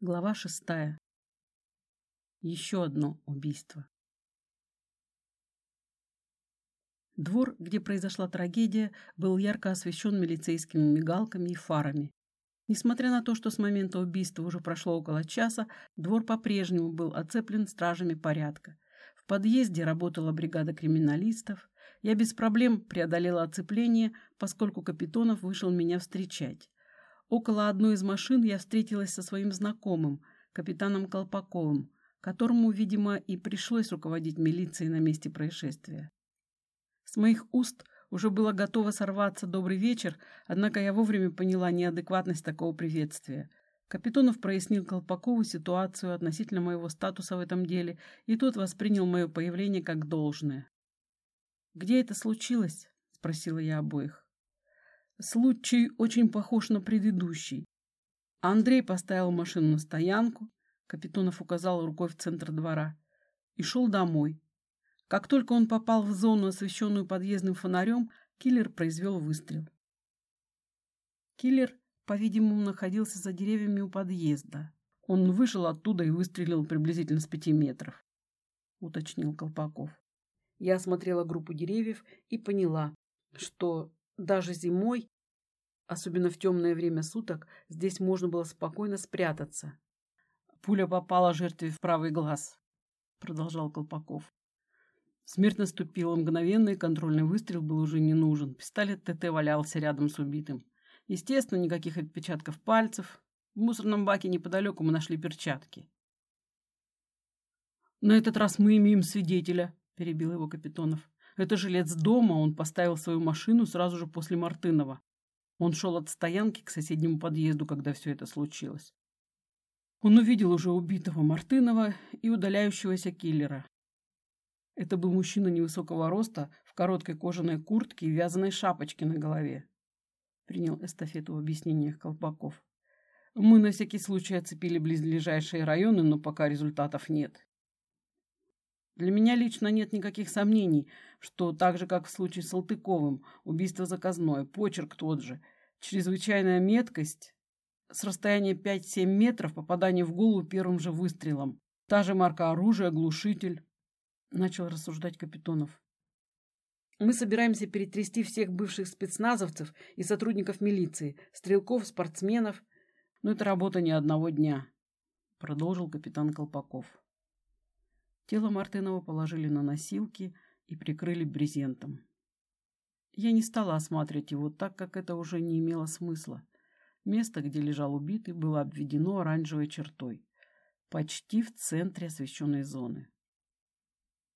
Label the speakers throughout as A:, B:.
A: Глава шестая. Еще одно убийство. Двор, где произошла трагедия, был ярко освещен милицейскими мигалками и фарами. Несмотря на то, что с момента убийства уже прошло около часа, двор по-прежнему был оцеплен стражами порядка. В подъезде работала бригада криминалистов. Я без проблем преодолела оцепление, поскольку Капитонов вышел меня встречать. Около одной из машин я встретилась со своим знакомым, капитаном Колпаковым, которому, видимо, и пришлось руководить милицией на месте происшествия. С моих уст уже было готово сорваться «добрый вечер», однако я вовремя поняла неадекватность такого приветствия. Капитонов прояснил Колпакову ситуацию относительно моего статуса в этом деле, и тот воспринял мое появление как должное. «Где это случилось?» – спросила я обоих. Случай очень похож на предыдущий. Андрей поставил машину на стоянку, Капитонов указал рукой в центр двора, и шел домой. Как только он попал в зону, освещенную подъездным фонарем, киллер произвел выстрел. Киллер, по-видимому, находился за деревьями у подъезда. Он вышел оттуда и выстрелил приблизительно с пяти метров, уточнил Колпаков. Я осмотрела группу деревьев и поняла, что даже зимой, особенно в темное время суток, здесь можно было спокойно спрятаться. Пуля попала жертве в правый глаз, продолжал Колпаков. Смерть наступила мгновенно, и контрольный выстрел был уже не нужен. Пистолет ТТ валялся рядом с убитым. Естественно, никаких отпечатков пальцев. В мусорном баке неподалеку мы нашли перчатки. «На этот раз мы имеем свидетеля», — перебил его Капитонов. Это жилец дома, он поставил свою машину сразу же после Мартынова. Он шел от стоянки к соседнему подъезду, когда все это случилось. Он увидел уже убитого Мартынова и удаляющегося киллера. Это был мужчина невысокого роста, в короткой кожаной куртке и вязаной шапочке на голове. Принял эстафету в объяснениях Колпаков. Мы на всякий случай оцепили близлежащие районы, но пока результатов нет. Для меня лично нет никаких сомнений, что так же, как в случае с Салтыковым, убийство заказное, почерк тот же, чрезвычайная меткость, с расстояния 5-7 метров попадание в голову первым же выстрелом, та же марка оружия, глушитель, начал рассуждать Капитонов. Мы собираемся перетрясти всех бывших спецназовцев и сотрудников милиции, стрелков, спортсменов, но это работа не одного дня, продолжил капитан Колпаков. Тело Мартынова положили на носилки и прикрыли брезентом. Я не стала осматривать его, так как это уже не имело смысла. Место, где лежал убитый, было обведено оранжевой чертой, почти в центре освещенной зоны.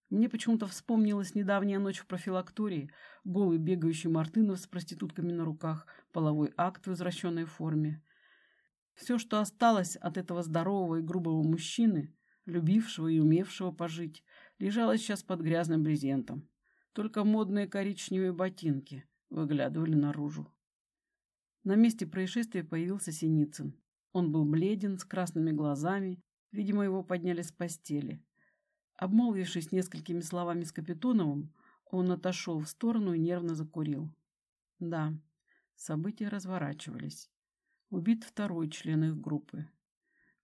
A: Мне почему-то вспомнилась недавняя ночь в профилактории, голый бегающий Мартынов с проститутками на руках, половой акт в возвращенной форме. Все, что осталось от этого здорового и грубого мужчины, любившего и умевшего пожить, лежала сейчас под грязным брезентом. Только модные коричневые ботинки выглядывали наружу. На месте происшествия появился Синицын. Он был бледен, с красными глазами, видимо, его подняли с постели. Обмолвившись несколькими словами с Капитоновым, он отошел в сторону и нервно закурил. Да, события разворачивались. Убит второй член их группы.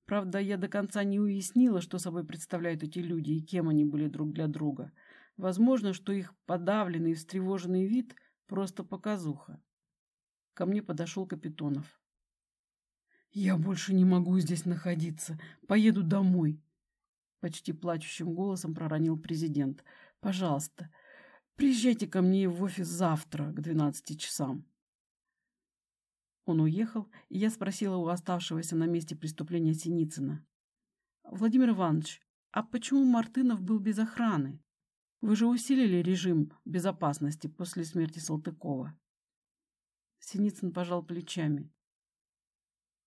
A: Правда, я до конца не уяснила, что собой представляют эти люди и кем они были друг для друга. Возможно, что их подавленный и встревоженный вид – просто показуха. Ко мне подошел Капитонов. «Я больше не могу здесь находиться. Поеду домой», – почти плачущим голосом проронил президент. «Пожалуйста, приезжайте ко мне в офис завтра к 12 часам». Он уехал, и я спросила у оставшегося на месте преступления Синицына. «Владимир Иванович, а почему Мартынов был без охраны? Вы же усилили режим безопасности после смерти Салтыкова». Синицын пожал плечами.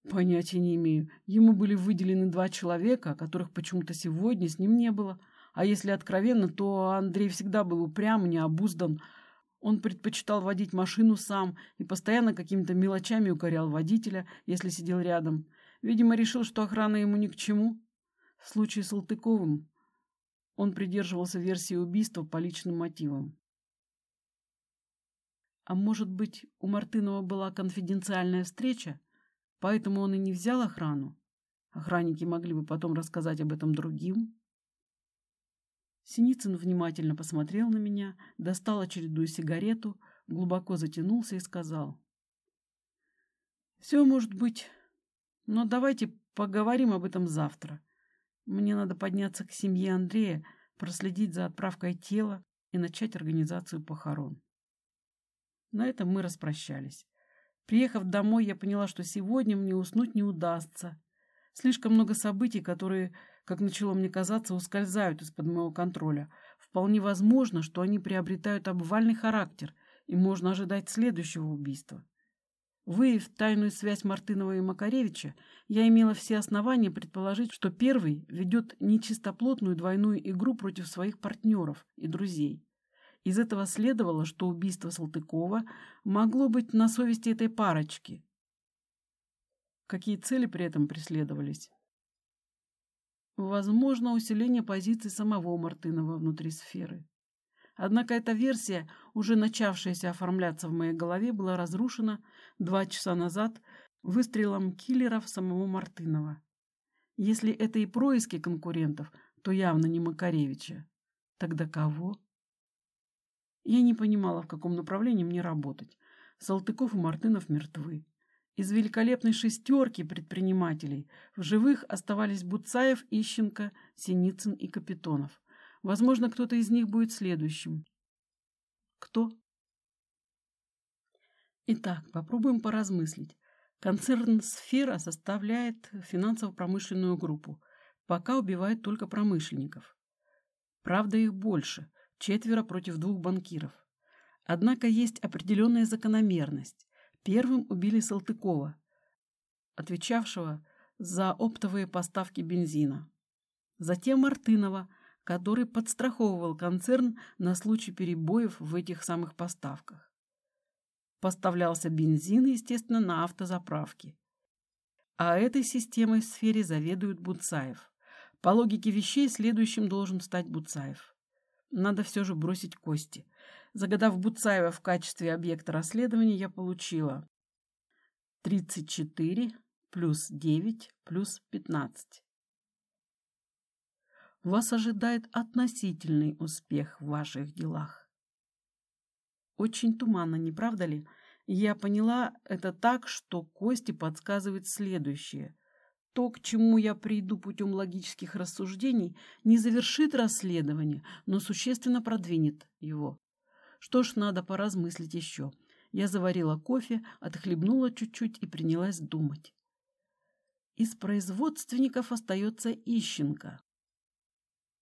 A: «Понятия не имею. Ему были выделены два человека, которых почему-то сегодня с ним не было. А если откровенно, то Андрей всегда был упрям, необуздан, он предпочитал водить машину сам и постоянно какими-то мелочами укорял водителя, если сидел рядом. Видимо, решил, что охрана ему ни к чему. В случае с Салтыковым он придерживался версии убийства по личным мотивам. А может быть, у Мартынова была конфиденциальная встреча, поэтому он и не взял охрану? Охранники могли бы потом рассказать об этом другим. Синицын внимательно посмотрел на меня, достал очередную сигарету, глубоко затянулся и сказал. «Все может быть, но давайте поговорим об этом завтра. Мне надо подняться к семье Андрея, проследить за отправкой тела и начать организацию похорон». На этом мы распрощались. Приехав домой, я поняла, что сегодня мне уснуть не удастся. Слишком много событий, которые, как начало мне казаться, ускользают из-под моего контроля. Вполне возможно, что они приобретают обвальный характер, и можно ожидать следующего убийства. Выявив тайную связь Мартынова и Макаревича, я имела все основания предположить, что первый ведет нечистоплотную двойную игру против своих партнеров и друзей. Из этого следовало, что убийство Салтыкова могло быть на совести этой парочки. Какие цели при этом преследовались? Возможно, усиление позиций самого Мартынова внутри сферы. Однако эта версия, уже начавшаяся оформляться в моей голове, была разрушена два часа назад выстрелом киллера в самого Мартынова. Если это и происки конкурентов, то явно не Макаревича. Тогда кого? Я не понимала, в каком направлении мне работать. Салтыков и Мартынов мертвы. Из великолепной шестерки предпринимателей в живых оставались Буцаев, Ищенко, Синицын и Капитонов. Возможно, кто-то из них будет следующим. Кто? Итак, попробуем поразмыслить. Концерн «Сфера» составляет финансово-промышленную группу. Пока убивает только промышленников. Правда, их больше – четверо против двух банкиров. Однако есть определенная закономерность. Первым убили Салтыкова, отвечавшего за оптовые поставки бензина. Затем Мартынова, который подстраховывал концерн на случай перебоев в этих самых поставках. Поставлялся бензин, естественно, на автозаправки. А этой системой в сфере заведует Буцаев. По логике вещей следующим должен стать Буцаев. Надо все же бросить кости. Загадав Буцаева в качестве объекта расследования, я получила 34 плюс 9 плюс 15. Вас ожидает относительный успех в ваших делах. Очень туманно, не правда ли? Я поняла это так, что Кости подсказывает следующее. То, к чему я приду путем логических рассуждений, не завершит расследование, но существенно продвинет его. Что ж, надо поразмыслить еще. Я заварила кофе, отхлебнула чуть-чуть и принялась думать. Из производственников остается Ищенко.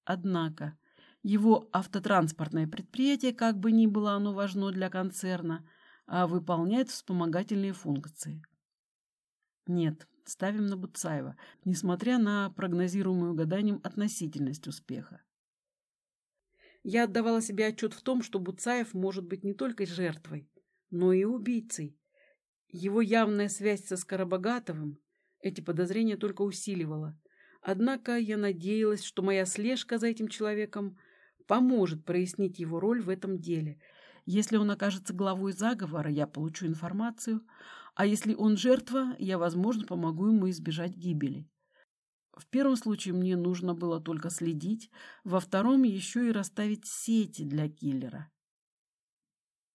A: Однако его автотранспортное предприятие, как бы ни было оно важно для концерна, а выполняет вспомогательные функции. Нет, ставим на Буцаева, несмотря на прогнозируемую гаданием относительность успеха. Я отдавала себе отчет в том, что Буцаев может быть не только жертвой, но и убийцей. Его явная связь со Скоробогатовым эти подозрения только усиливала. Однако я надеялась, что моя слежка за этим человеком поможет прояснить его роль в этом деле. Если он окажется главой заговора, я получу информацию, а если он жертва, я, возможно, помогу ему избежать гибели. В первом случае мне нужно было только следить, во втором еще и расставить сети для киллера.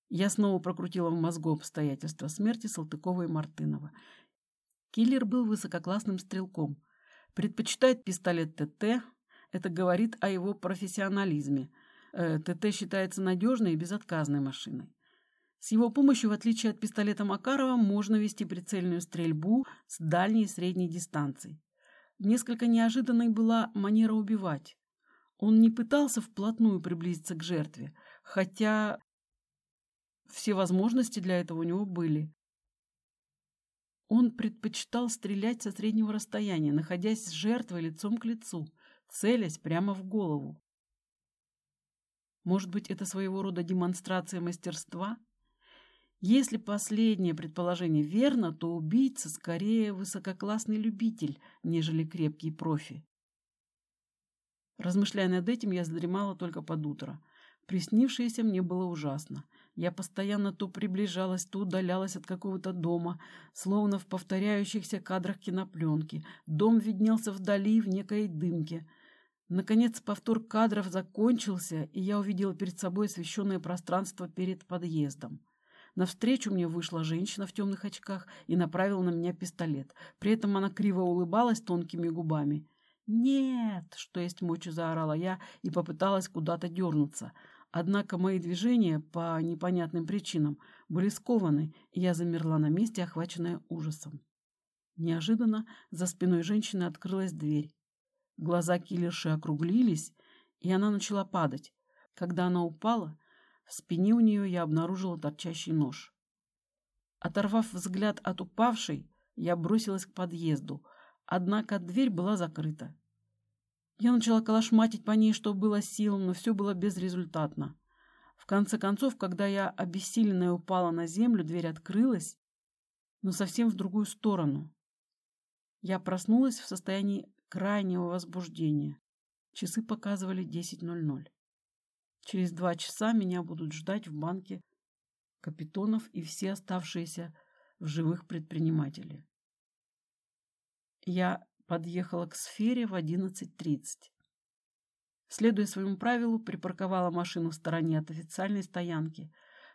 A: Я снова прокрутила в мозгу обстоятельства смерти Салтыкова и Мартынова. Киллер был высококлассным стрелком. Предпочитает пистолет ТТ. Это говорит о его профессионализме. Э, ТТ считается надежной и безотказной машиной. С его помощью, в отличие от пистолета Макарова, можно вести прицельную стрельбу с дальней и средней дистанций. Несколько неожиданной была манера убивать. Он не пытался вплотную приблизиться к жертве, хотя все возможности для этого у него были. Он предпочитал стрелять со среднего расстояния, находясь с жертвой лицом к лицу, целясь прямо в голову. Может быть, это своего рода демонстрация мастерства – если последнее предположение верно, то убийца скорее высококлассный любитель, нежели крепкий профи. Размышляя над этим, я задремала только под утро. Приснившееся мне было ужасно. Я постоянно то приближалась, то удалялась от какого-то дома, словно в повторяющихся кадрах кинопленки. Дом виднелся вдали в некой дымке. Наконец повтор кадров закончился, и я увидела перед собой освещенное пространство перед подъездом. Навстречу мне вышла женщина в темных очках и направила на меня пистолет. При этом она криво улыбалась тонкими губами. «Нет!» — что есть мочи, заорала я и попыталась куда-то дернуться. Однако мои движения по непонятным причинам были скованы, и я замерла на месте, охваченная ужасом. Неожиданно за спиной женщины открылась дверь. Глаза киллерши округлились, и она начала падать. Когда она упала, в спине у нее я обнаружила торчащий нож. Оторвав взгляд от упавшей, я бросилась к подъезду, однако дверь была закрыта. Я начала калашматить по ней, что было сил, но все было безрезультатно. В конце концов, когда я обессиленная упала на землю, дверь открылась, но совсем в другую сторону. Я проснулась в состоянии крайнего возбуждения. Часы показывали 10.00. Через два часа меня будут ждать в банке Капитонов и все оставшиеся в живых предприниматели. Я подъехала к сфере в 11.30. Следуя своему правилу, припарковала машину в стороне от официальной стоянки.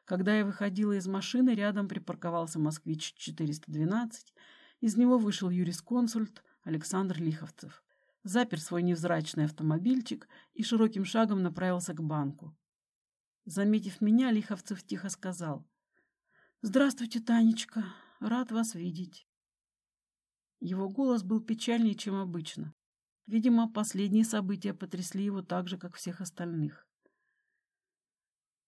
A: Когда я выходила из машины, рядом припарковался «Москвич-412». Из него вышел юрисконсульт Александр Лиховцев запер свой невзрачный автомобильчик и широким шагом направился к банку. Заметив меня, Лиховцев тихо сказал. «Здравствуйте, Танечка. Рад вас видеть». Его голос был печальнее, чем обычно. Видимо, последние события потрясли его так же, как всех остальных.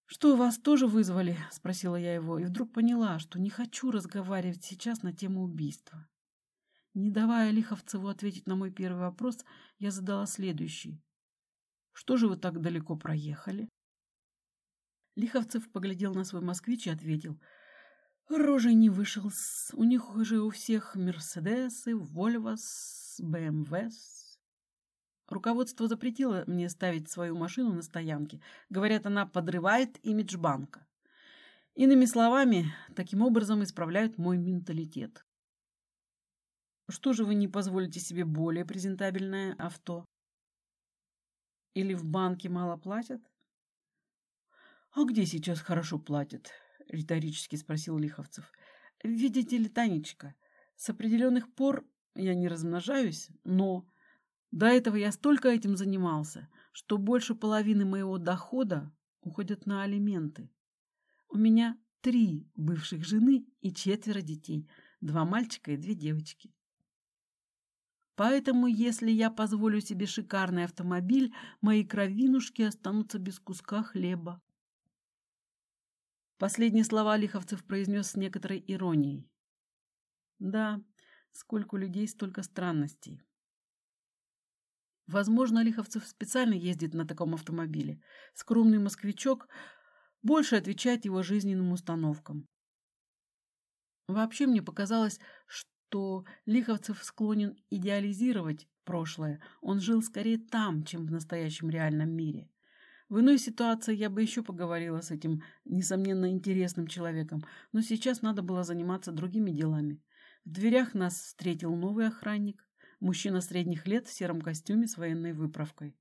A: «Что, вас тоже вызвали?» — спросила я его, и вдруг поняла, что не хочу разговаривать сейчас на тему убийства. Не давая Лиховцеву ответить на мой первый вопрос, я задала следующий. «Что же вы так далеко проехали?» Лиховцев поглядел на свой москвич и ответил. «Рожей не вышел. -с. У них уже у всех Мерседесы, Вольвос, БМВс». Руководство запретило мне ставить свою машину на стоянке. Говорят, она подрывает имидж банка. Иными словами, таким образом исправляют мой менталитет. Что же вы не позволите себе более презентабельное авто? Или в банке мало платят? А где сейчас хорошо платят? Риторически спросил Лиховцев. Видите ли, Танечка, с определенных пор я не размножаюсь, но до этого я столько этим занимался, что больше половины моего дохода уходят на алименты. У меня три бывших жены и четверо детей, два мальчика и две девочки. Поэтому, если я позволю себе шикарный автомобиль, мои кровинушки останутся без куска хлеба. Последние слова Лиховцев произнес с некоторой иронией. Да, сколько людей, столько странностей. Возможно, Лиховцев специально ездит на таком автомобиле. Скромный москвичок больше отвечает его жизненным установкам. Вообще мне показалось, что что Лиховцев склонен идеализировать прошлое. Он жил скорее там, чем в настоящем реальном мире. В иной ситуации я бы еще поговорила с этим, несомненно, интересным человеком, но сейчас надо было заниматься другими делами. В дверях нас встретил новый охранник, мужчина средних лет в сером костюме с военной выправкой.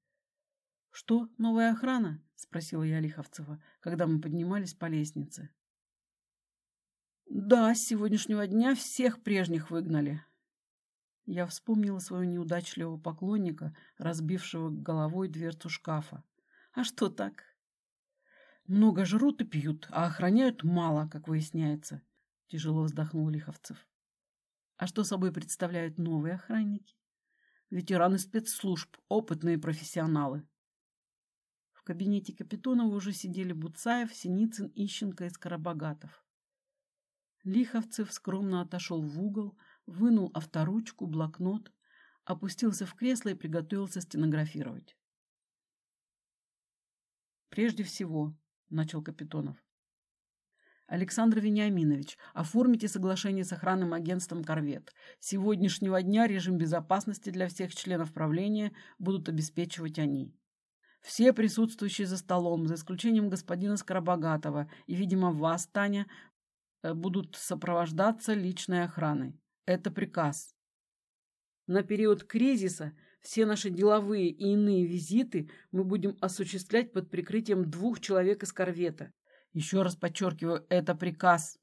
A: «Что, новая охрана?» — спросила я Лиховцева, когда мы поднимались по лестнице. Да, с сегодняшнего дня всех прежних выгнали. Я вспомнила своего неудачливого поклонника, разбившего головой дверцу шкафа. А что так? Много жрут и пьют, а охраняют мало, как выясняется. Тяжело вздохнул Лиховцев. А что собой представляют новые охранники? Ветераны спецслужб, опытные профессионалы. В кабинете Капитонова уже сидели Буцаев, Синицын, Ищенко и Скоробогатов. Лиховцев скромно отошел в угол, вынул авторучку, блокнот, опустился в кресло и приготовился стенографировать. «Прежде всего», — начал Капитонов, Александр Вениаминович, оформите соглашение с охранным агентством «Корвет». С сегодняшнего дня режим безопасности для всех членов правления будут обеспечивать они. Все присутствующие за столом, за исключением господина Скоробогатого и, видимо, вас, Таня, будут сопровождаться личной охраной. Это приказ. На период кризиса все наши деловые и иные визиты мы будем осуществлять под прикрытием двух человек из корвета. Еще раз подчеркиваю, это приказ.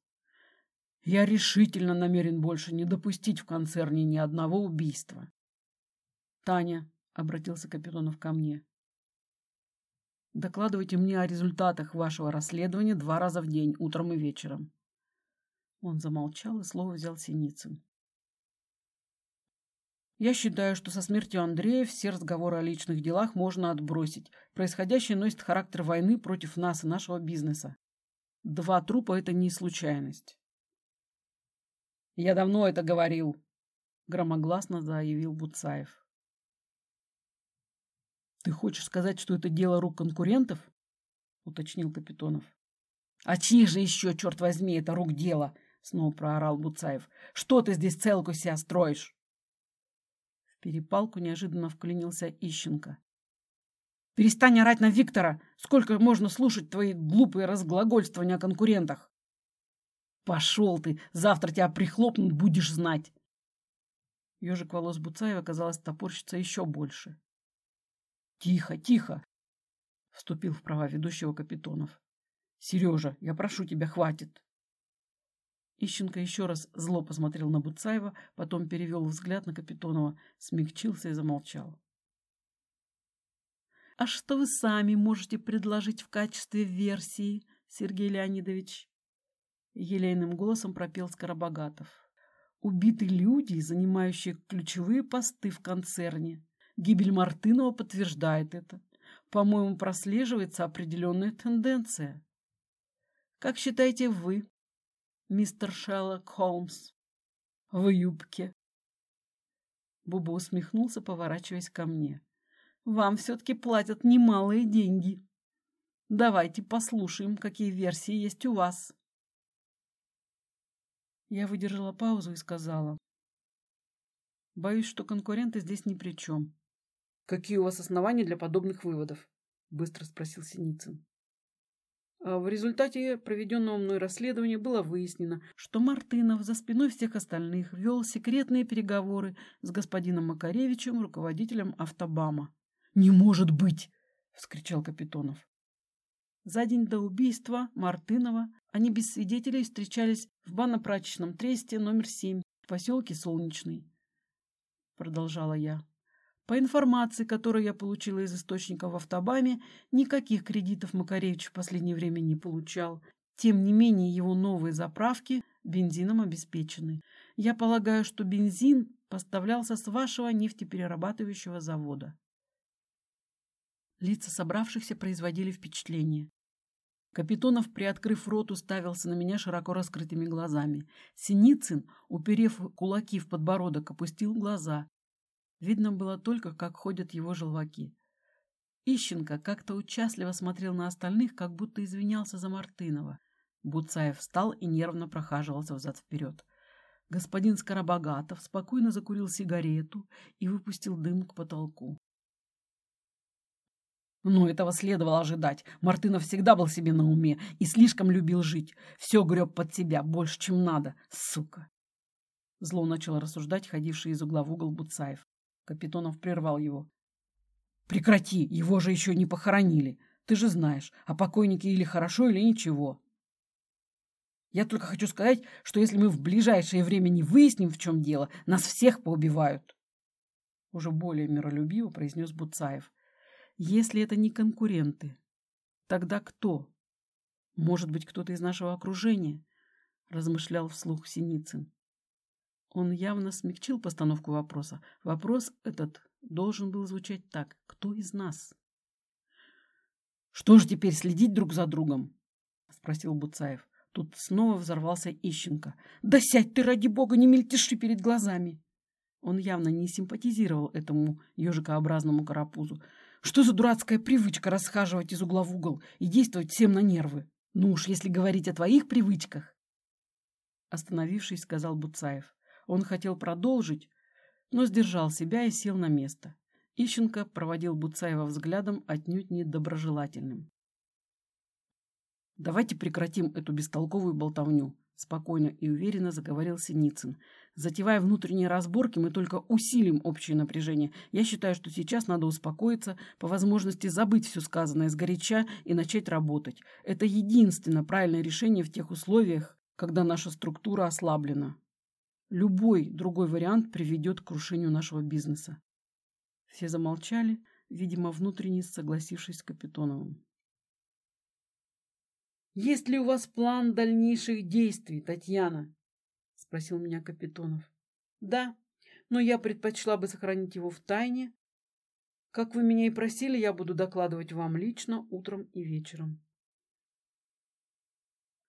A: Я решительно намерен больше не допустить в концерне ни одного убийства. Таня, — обратился Капитонов ко мне, — докладывайте мне о результатах вашего расследования два раза в день, утром и вечером. Он замолчал и слово взял Синицын. Я считаю, что со смертью Андрея все разговоры о личных делах можно отбросить. Происходящее носит характер войны против нас и нашего бизнеса. Два трупа – это не случайность. «Я давно это говорил», — громогласно заявил Буцаев. «Ты хочешь сказать, что это дело рук конкурентов?» — уточнил Капитонов. «А чьих же еще, черт возьми, это рук дело?» — снова проорал Буцаев. «Что ты здесь целку себя строишь?» В перепалку неожиданно вклинился Ищенко. «Перестань орать на Виктора! Сколько можно слушать твои глупые разглагольствования о конкурентах?» Пошел ты, завтра тебя прихлопнут, будешь знать. Ежик волос Буцаева, казалось, топорщится еще больше. Тихо, тихо, вступил в права ведущего Капитонов. Сережа, я прошу тебя, хватит. Ищенко еще раз зло посмотрел на Буцаева, потом перевел взгляд на Капитонова, смягчился и замолчал. «А что вы сами можете предложить в качестве версии, Сергей Леонидович?» Елейным голосом пропел Скоробогатов. Убиты люди, занимающие ключевые посты в концерне. Гибель Мартынова подтверждает это. По-моему, прослеживается определенная тенденция. Как считаете вы, мистер Шерлок Холмс? В юбке. Буба усмехнулся, поворачиваясь ко мне. Вам все-таки платят немалые деньги. Давайте послушаем, какие версии есть у вас. Я выдержала паузу и сказала. Боюсь, что конкуренты здесь ни при чем. Какие у вас основания для подобных выводов? Быстро спросил Синицын. А в результате проведенного мной расследования было выяснено, что Мартынов за спиной всех остальных вел секретные переговоры с господином Макаревичем, руководителем автобама. «Не может быть!» — вскричал Капитонов. За день до убийства Мартынова они без свидетелей встречались в банно-прачечном тресте номер 7 в поселке Солнечный. Продолжала я. По информации, которую я получила из источников в автобаме, никаких кредитов Макаревич в последнее время не получал. Тем не менее, его новые заправки бензином обеспечены. Я полагаю, что бензин поставлялся с вашего нефтеперерабатывающего завода. Лица собравшихся производили впечатление. Капитонов, приоткрыв рот, уставился на меня широко раскрытыми глазами. Синицын, уперев кулаки в подбородок, опустил глаза. Видно было только, как ходят его желваки. Ищенко как-то участливо смотрел на остальных, как будто извинялся за Мартынова. Буцаев встал и нервно прохаживался взад-вперед. Господин Скоробогатов спокойно закурил сигарету и выпустил дым к потолку. Но этого следовало ожидать. Мартынов всегда был себе на уме и слишком любил жить. Все греб под себя, больше, чем надо. Сука! Зло начал рассуждать ходивший из угла в угол Буцаев. Капитонов прервал его. «Прекрати, его же еще не похоронили. Ты же знаешь, о покойнике или хорошо, или ничего. Я только хочу сказать, что если мы в ближайшее время не выясним, в чем дело, нас всех поубивают». Уже более миролюбиво произнес Буцаев. Если это не конкуренты, тогда кто? Может быть, кто-то из нашего окружения? Размышлял вслух Синицын. Он явно смягчил постановку вопроса. Вопрос этот должен был звучать так. Кто из нас? «Что же теперь, следить друг за другом?» — спросил Буцаев. Тут снова взорвался Ищенко. «Да сядь ты, ради бога, не мельтеши перед глазами!» Он явно не симпатизировал этому ежикообразному карапузу. Что за дурацкая привычка расхаживать из угла в угол и действовать всем на нервы? Ну уж, если говорить о твоих привычках. Остановившись, сказал Буцаев. Он хотел продолжить, но сдержал себя и сел на место. Ищенко проводил Буцаева взглядом отнюдь недоброжелательным. «Давайте прекратим эту бестолковую болтовню», — спокойно и уверенно заговорил Синицын. «Затевая внутренние разборки, мы только усилим общее напряжение. Я считаю, что сейчас надо успокоиться, по возможности забыть все сказанное сгоряча и начать работать. Это единственно правильное решение в тех условиях, когда наша структура ослаблена. Любой другой вариант приведет к крушению нашего бизнеса. Все замолчали, видимо, внутренне согласившись с Капитоновым. «Есть ли у вас план дальнейших действий, Татьяна?» — спросил меня Капитонов. «Да, но я предпочла бы сохранить его в тайне. Как вы меня и просили, я буду докладывать вам лично утром и вечером».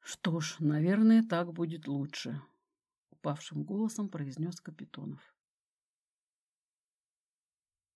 A: «Что ж, наверное, так будет лучше», — упавшим голосом произнес Капитонов.